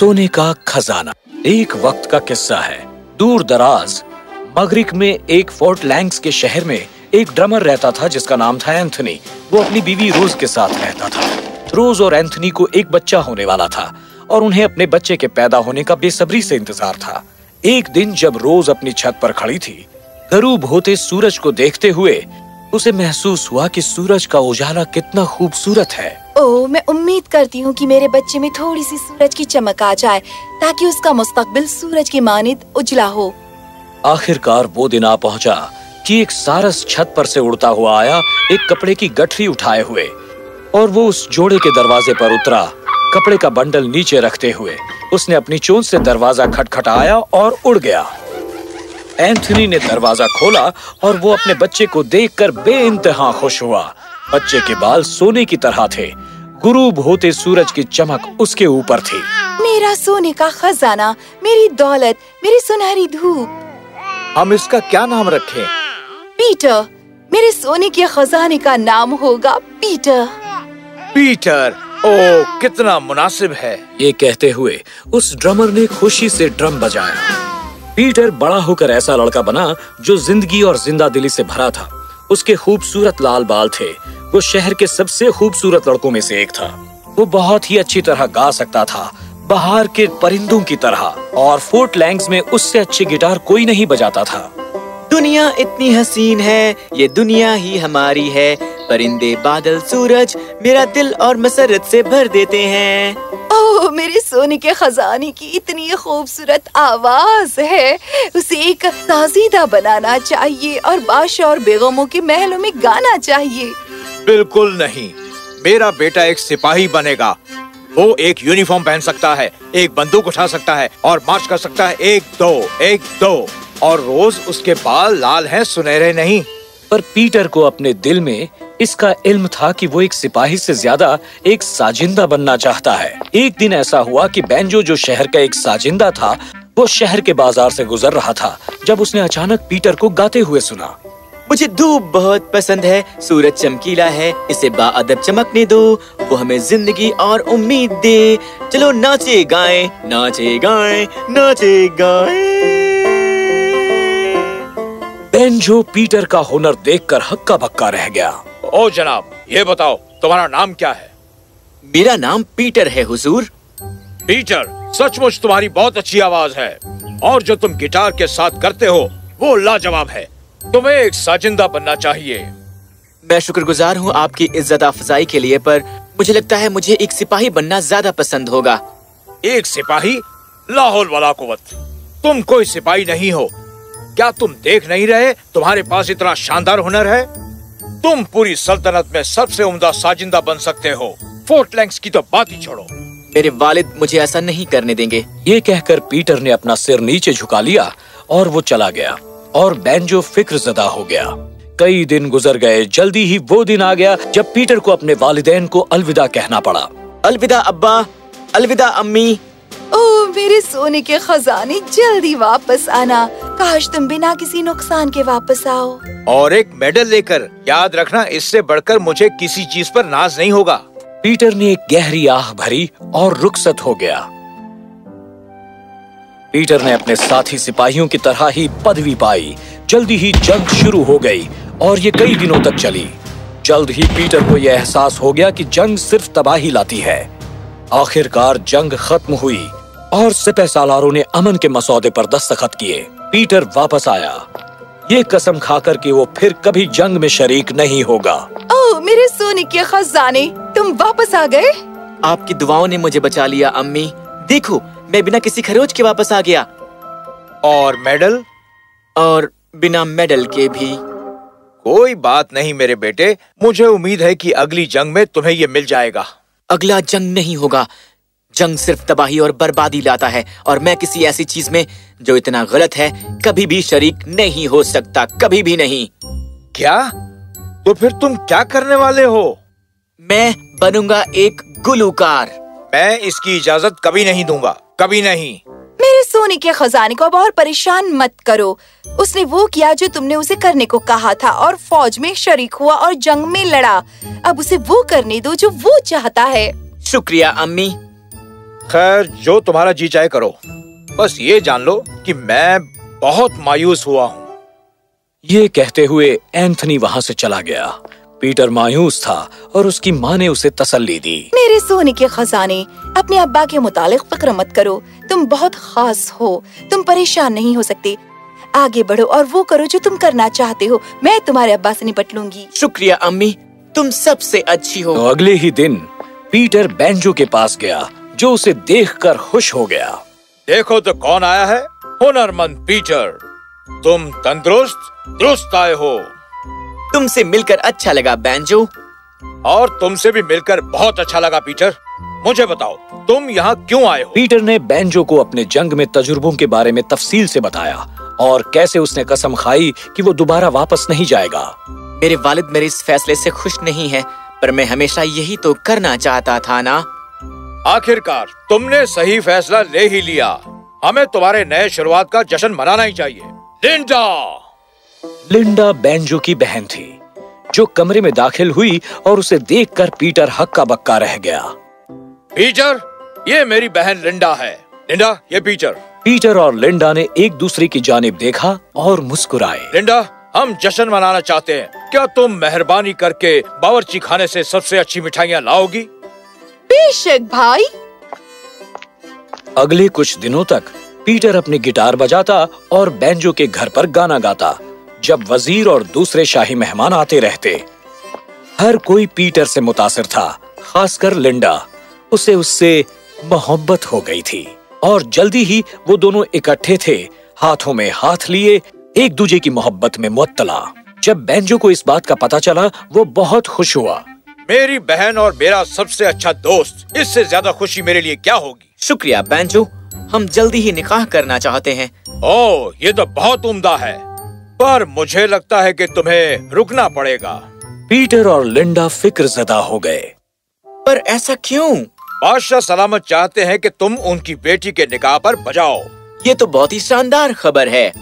सोने का खजाना। एक वक्त का किस्सा है। दूर दराज, मगरिक में एक फोर्ट लैंग्स के शहर में एक ड्रमर रहता था जिसका नाम था एंथनी। वो अपनी बीवी रोज के साथ रहता था। रोज और एंथनी को एक बच्चा होने वाला था और उन्हें अपने बच्चे के पैदा होने का बेसब्री से इंतज़ार था। एक दिन जब रोज अपनी छत पर खड़ी थी, गरूब होते सूरज को देखते हुए उसे महसूस हुआ कि सूरज का उजाला कितना खूबसूरत है। ओ मैं उम्मीद करती हूँ कि मेरे बच्चे में थोड़ी सी सूरज की चमक आ जाए, ताकि उसका मुस्तकबिल सूरज की मानिद उजला हो। आखिरकार वो दिन आ पहुँचा, कि एक सारस छत पर से उड़ता हुआ आया, एक कपड़े की गठरी उठाए हुए, और वो उस जोड़े के दरवाजे पर उतरा, कपड़े का बंडल नीचे रखते हुए। उसने अपनी चोंच से दरवाज़ा खटखटाया और उड़ गया। एंथनी ने दरवाज़ा खोला, और वो अपने बच्चे को देखकर बेइंतहा खुश हुआ। बच्चे के बाल सोने की तरह थे। गुरूब होते सूरज की चमक उसके ऊपर थी। मेरा सोने का खजाना मेरी दौलत मेरी सुनहरी धूप। हम इसका क्या नाम रखें? पीटर मेरे सोने के खजाने का नाम होगा पीटर। पीटर ओ कितना मुनासिब है। ये कहते हुए उस ड्रमर ने खुशी से ड्रम बजाया। पीटर बड़ा होकर ऐसा लड़का बना जो ज़िंदगी और ज़िंदा दिली से भरा था। उसके खूबसूरत लाल बाल थे। वो शहर के सबसे खूबसूरत लड़कों में से एक था। वो बहुत ही अच्छी तरह गा सकता था बाहर के परिंदों की तरह और फोर्ट लैंग्स में उससे अच्छी गिटार कोई नहीं बजाता था। दुनिया इतनी हसीन है ये दुनिया ही हमारी है। परिंदे बादल सूरज मेरा दिल और मसरत से भर देते हैं। ओह मेरे सोने के खजाने की इतनी खूबसूरत आवाज़ है। उसे एक ताजीदा बनाना चाहिए और बादशाह और बेगमों के महलों में गाना चाहिए। बिल्कुल नहीं। मेरा बेटा एक सिपाही बनेगा। वो एक यूनिफॉर्म पहन सकता है, एक बंदूक उठा सकता है और मार्च कर सकता है। एक, दो एक, दो। और रोज उसके बाल लाल हैं, सुनहरे नहीं। पर पीटर को अपने दिल में इसका इल्म था कि वो एक सिपाही से ज़्यादा एक साजिंदा बनना चाहता है। एक दिन ऐसा हुआ कि बैंजो जो शहर का एक साजिंदा था, वो शहर के बाज़ार से गुजर रहा था, जब उसने अचानक पीटर को गाते हुए सुना। मुझे धूप बहुत पसंद है सूरज चमकीला है इसे बाअदब चमकने दो वो हमें ज़िंदगी और उम्मीद दे। चलो नाचे गाएँ नाचे गाएँ नाचे गाएँ। बेंजो पीटर का हुनर देखकर हक्का बक्का रह गया। ओ जनाब ये बताओ तुम्हारा नाम क्या है? मेरा नाम पीटर है हुजूर। पीटर सचमुच तुम्हारी बहुत अच्छी आवाज़ है। और जो तुम गिटार के साथ करते हो वो लाजवाब है। तुम्हें एक साजिंदा बनना चाहिए। मैं शुक्रगुजार हूँ आपकी इज़्ज़त अफजाई के लिए पर मुझे लगता है मुझे एक सिपाही बनना ज़्यादा पसंद होगा। एक सिपाही? लाहौल वाला कुवत। तुम कोई सिपाही नहीं हो। क्या तुम देख नहीं रहे? तुम्हारे पास इतना शानदार हुनर है? तुम पूरी सल्तनत में सबसे उम्दा साजिंदा बन सकते हो। फोर्ट लैंग्स की तो बात ही छोड़ो। मेरे वालिद मुझे ऐसा नहीं करने देंगे। ये कहकर पीटर ने अपना सिर नीचे झुका लिया और वो चला गया। और बैंजो फ़िक्र जदा हो गया। कई दिन गुजर गए जल्दी ही वो दिन आ गया जब पीटर को अपने वालिदैन को अलविदा कहना पड़ा। अलविदा अब्बा अलविदा अम्मी। ओह मेरे सोने के खजाने जल्दी वापस आना। काश तुम बिना किसी नुकसान के वापस आओ। और एक मेडल लेकर याद रखना इससे बढ़कर मुझे किसी चीज़ पर नाज नहीं होगा। पीटर ने एक गहरी आह भरी और रुखसत हो गया। पीटर ने अपने साथी सिपाहियों की तरह ही पदवी पाई। जल्दी ही जंग शुरू हो गई और ये कई दिनों तक चली। जल्द ही पीटर को यह एहसास हो गया कि जंग सिर्फ़ तबाही लाती है। आखिरकार जंग खत्म हुई और सिपह सालारों ने अमन के मसौदे पर दस्तखत किए। पीटर वापस आया। ये कसम खाकर कि वो फिर कभी जंग में शरीक नहीं होगा। ओह मेरे सोने के खजाने तुम वापस आ गए? आपकी दुआओं ने मुझे बचा लिया अम्मी। देखो मैं बिना किसी खरोच के वापस आ गया। और मेडल? और बिना मेडल के भी। कोई बात नहीं मेरे बेटे। मुझे उम्मीद है कि अगली जंग में तुम्हें ये मिल जाएगा। अगला जंग नहीं होगा। जंग सिर्फ़ तबाही और बर्बादी लाता है और मैं किसी ऐसी चीज़ में जो इतना गलत है कभी भी शरीक नहीं हो सकता कभी भी नहीं। क्या? तो फिर तुम क्या करने वाले हो? मैं बनूँगा एक गुलूकार। मैं इसकी इजाज़त कभी नहीं दूँगा। कभी नहीं। मेरे सोने के खजाने को अब और परेशान मत करो। उसने वो किया जो तुमने उसे करने को कहा था और फौज में शरीक हुआ और जंग में लड़ा। अब उसे वो करने दो जो वो चाहता है। शुक्रिया अम्मी। खैर जो तुम्हारा जी चाहे करो। बस ये जान लो कि मैं बहुत मायूस हुआ हूँ। ये कहते हुए एंथनी वहाँ से चला गया। पीटर मायूस था और उसकी माँ ने उसे तसल्ली दी। मेरे सोने के खजाने अपने अब्बा के मुतालिक फ़िक्र मत करो। तुम बहुत खास हो। तुम परेशान नहीं हो सकते। आगे बढ़ो और वो करो जो तुम करना चाहते हो। मैं तुम्हारे अब्बा से निपट लूँगी। शुक्रिया अम्मी। तुम सबसे अच्छी हो। तो अगले ही दिन पीटर बैंजो के पास गया जो उसे देखकर खुश हो गया। देखो तो कौन आया है? हुनरमंद पीटर। तुम तंदुरुस्त दुरुस्त आए हो। तुमसे मिलकर अच्छा लगा बैंजो और तुमसे भी मिलकर बहुत अच्छा लगा पीटर। मुझे बताओ तुम यहाँ क्यों आए हो? पीटर ने बैंजो को अपने जंग में तजुर्बों के बारे में तफसील से बताया और कैसे उसने कसम खाई कि वो दोबारा वापस नहीं जाएगा। मेरे वालिद मेरे इस फैसले से खुश नहीं है पर मैं हमेशा यही तो करना चाहता था ना। आखिरकार तुमने सही फैसला ले ही लिया। हमें तुम्हारे नए शुरुआत का जश्न मनाना ही चाहिए। लिंडा लिंडा बैंजो की बहन थी जो कमरे में दाखिल हुई और उसे देखकर पीटर हक्का बक्का रह गया। पीटर ये मेरी बहन लिंडा है। लिंडा ये पीटर। पीटर और लिंडा ने एक दूसरे की जानिब देखा और मुस्कुराए। लिंडा हम जश्न मनाना चाहते हैं। क्या तुम मेहरबानी करके बावर्ची खाने से सबसे अच्छी मिठाइयाँ लाओगी? बेशक भाई। अगले कुछ दिनों तक पीटर अपनी गिटार बजाता और बैंजो के घर पर गाना गाता। जब वज़ीर और दूसरे शाही मेहमान आते रहते। हर कोई पीटर से मुतासिर था खासकर लिंडा। उसे उससे मोहब्बत हो गई थी और जल्दी ही वो दोनों इकट्ठे थे हाथों में हाथ लिए एक दूजे की मोहब्बत में मुअत्तला जब बैंजो को इस बात का पता चला वो बहुत खुश हुआ। मेरी बहन और मेरा सबसे अच्छा दोस्त इससे ज़्यादा खुशी मेरे लिए क्या होगी? शुक्रिया बैंजो हम जल्दी ही निकाह करना चाहते हैं। ओह ये तो बहुत उम्दा है। पर मुझे लगता है कि तुम्हें रुकना पड़ेगा। पीटर और लिंडा फ़िक्र जदा हो गए। पर ऐसा क्यों? बादशाह सलामत चाहते हैं कि तुम उनकी बेटी के निकाह पर बजाओ। ये तो बहुत ही शानदार खबर है।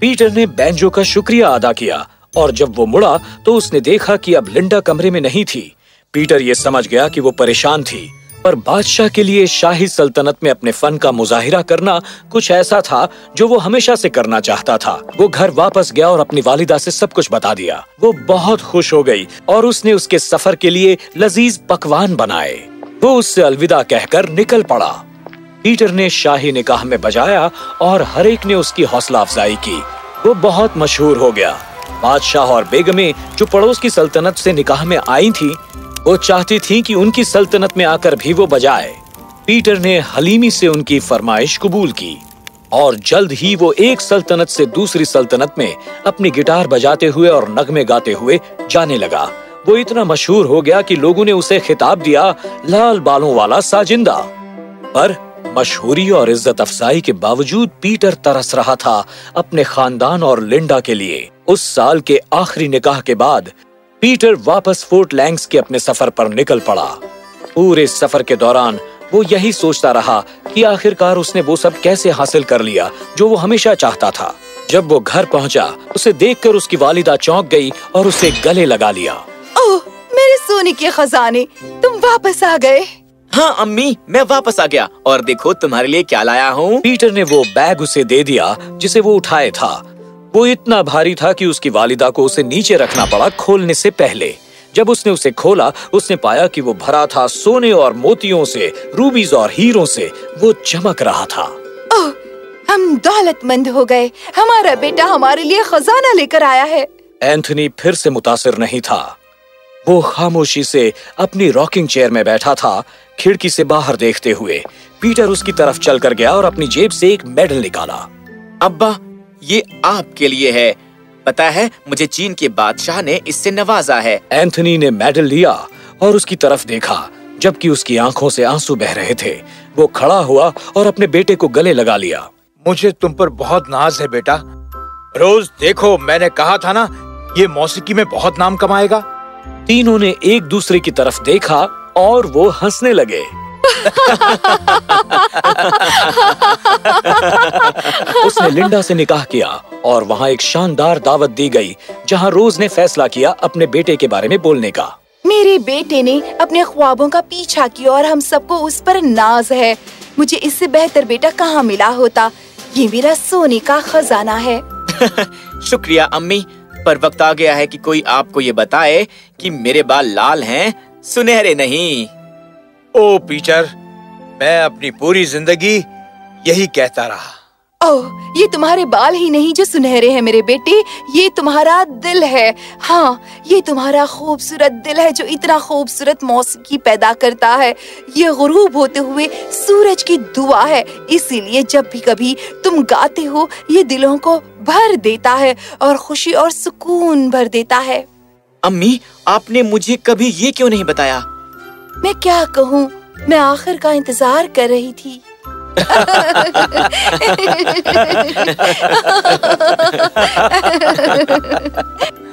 पीटर ने बैंजो का शुक्रिया अदा किया और जब वो मुड़ा तो उसने देखा कि अब लिंडा कमरे में नहीं थी। पीटर ये समझ गया कि वो परेशान थी। पर बादशाह के लिए शाही सल्तनत में अपने फन का मुजाहिरा करना कुछ ऐसा था जो वो हमेशा से करना चाहता था। वो घर वापस गया और अपनी वालिदा से सब कुछ बता दिया। वो बहुत खुश हो गई और उसने उसके सफ़र के लिए लजीज पकवान बनाए। वो उससे अलविदा कहकर निकल पड़ा। पीटर ने शाही निकाह में बजाया और हर एक ने उसकी हौसला अफजाई की। वो बहुत मशहूर हो गया। बादशाह और बेगमें जो पड़ोस की सल्तनत से निकाह में आई थी वो चाहती थी कि उनकी सल्तनत में आकर भी वो बजाए। पीटर ने हलीमी से उनकी फरमाइश कबूल की और जल्द ही वो एक सल्तनत से दूसरी सल्तनत में अपनी गिटार बजाते हुए और नगमे गाते हुए जाने लगा। वो इतना मशहूर हो गया कि लोगों ने उसे खिताब दिया, लाल बालों वाला साजिंदा। पर मशहूरी और इज़्ज़त अफजाई के बावजूद पीटर तरस रहा था अपने खानदान और लिंडा के लिए। उस साल के आखिरी निकाह के बाद पीटर वापस फोर्ट लैंग्स के अपने सफ़र पर निकल पड़ा। पूरे सफ़र के दौरान वो यही सोचता रहा कि आखिरकार उसने वो सब कैसे हासिल कर लिया जो वो हमेशा चाहता था। जब वो घर पहुँचा उसे देखकर उसकी वालिदा चौंक गई और उसे गले लगा लिया। ओह मेरे सोने के खजाने तुम वापस आ गए। हाँ अम्मी मैं वापस आ गया। और देखो तुम्हारे लिए क्या लाया हूँ? पीटर ने वो बैग उसे दे दिया जिसे वो उठाए था। वो इतना भारी था कि उसकी वालिदा को उसे नीचे रखना पड़ा खोलने से पहले। जब उसने उसे खोला उसने पाया कि वो भरा था सोने और मोतियों से रूबीज और हीरों से। वो चमक रहा था। ओह हम दौलतमंद हो गए। हमारा बेटा हमारे लिए खजाना लेकर आया है। एंथनी फिर से मुतासिर नहीं था। वो खामोशी से अपनी रॉकिंग चेयर में बैठा था खिड़की से बाहर देखते हुए। पीटर उसकी तरफ़ चलकर गया और अपनी जेब से एक मेडल निकाला। अब्बा ये आपके लिए है। पता है मुझे चीन के बादशाह ने इससे नवाजा है। एंथनी ने मेडल लिया और उसकी तरफ़ देखा जबकि उसकी आँखों से आँसू बह रहे थे। वो खड़ा हुआ और अपने बेटे को गले लगा लिया। मुझे तुम पर बहुत नाज है बेटा। रोज देखो मैंने कहा था ना ये मौसीकी में बहुत नाम कमाएगा। तीनों ने एक दूसरे की तरफ़ देखा और वो हंसने लगे। उसने लिंडा से निकाह किया और वहाँ एक शानदार दावत दी गई जहाँ रोज ने फैसला किया अपने बेटे के बारे में बोलने का। मेरे बेटे ने अपने ख्वाबों का पीछा किया और हम सबको उस पर नाज है। मुझे इससे बेहतर बेटा कहाँ मिला होता? ये मेरा सोने का खजाना है। शुक्रिया अम्मी पर वक्त आ गया है कि कोई आपको ये बताए कि मेरे बाल लाल हैं सुनहरे नहीं। ओ पीटर मैं अपनी पूरी ज़िंदगी यही कहता रहा। ओह ये तुम्हारे बाल ही नहीं जो सुनहरे हैं मेरे बेटे ये तुम्हारा दिल है। हाँ ये तुम्हारा खूबसूरत दिल है जो इतना खूबसूरत मौसीकी पैदा करता है। ये गुरूब होते हुए सूरज की दुआ है। इसीलिए जब भी कभी तुम गाते हो ये दिलों को भर देता है और खुशी और सुकून भर देता है। अम्मी आपने मुझे कभी ये क्यों नहीं बताया? मैं क्या कहूँ? मैं आखिर का इंतज़ार कर रही थी।